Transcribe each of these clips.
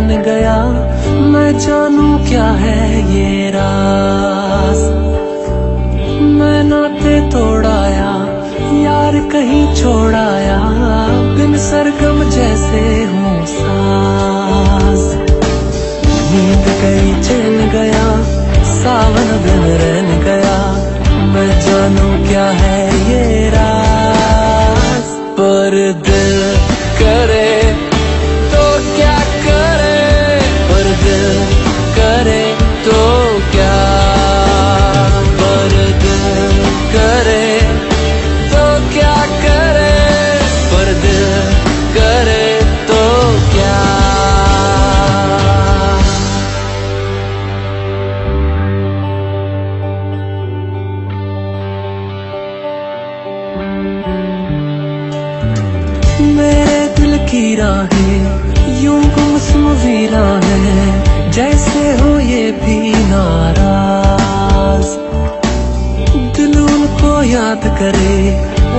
चैन गया। मैं जानू क्या है ये रास मैं नाते तोड़ाया, यार कहीं छोड़ाया, बिन सरगम जैसे हूँ सास नींद कहीं चैन गया, सावन बिन रहन गया। मैं जानू क्या है मेरे दिल की राहें यूँ गुमसुम वीरा है, जैसे हो ये भी नाराज़। दिल उनको याद करे,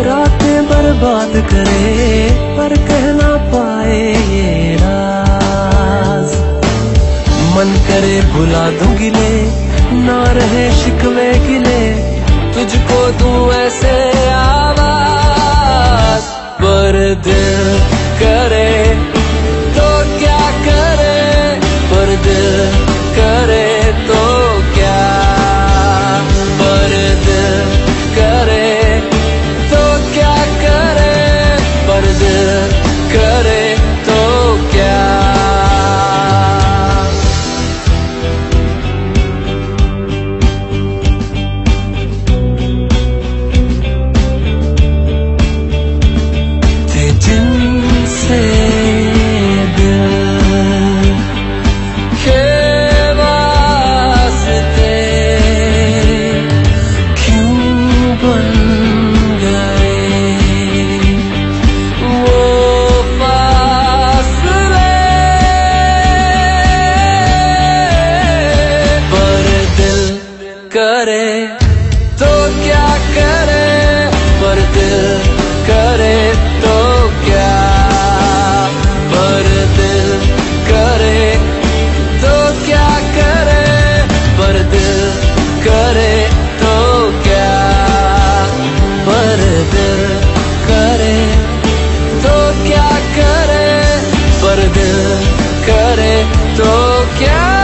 रातें बर्बाद करे, पर कह ना पाए ये राज। मन करे भुला दूँ गिले, ना रहे शिकवे गिले तुझको तू ऐसे आवाज़ पर दिल करे तो क्या करे? पर दिल करे तो क्या? पर दिल करे तो क्या करे? पर दिल करे तो क्या? पर दिल करे तो क्या करे? पर दिल करे तो क्या?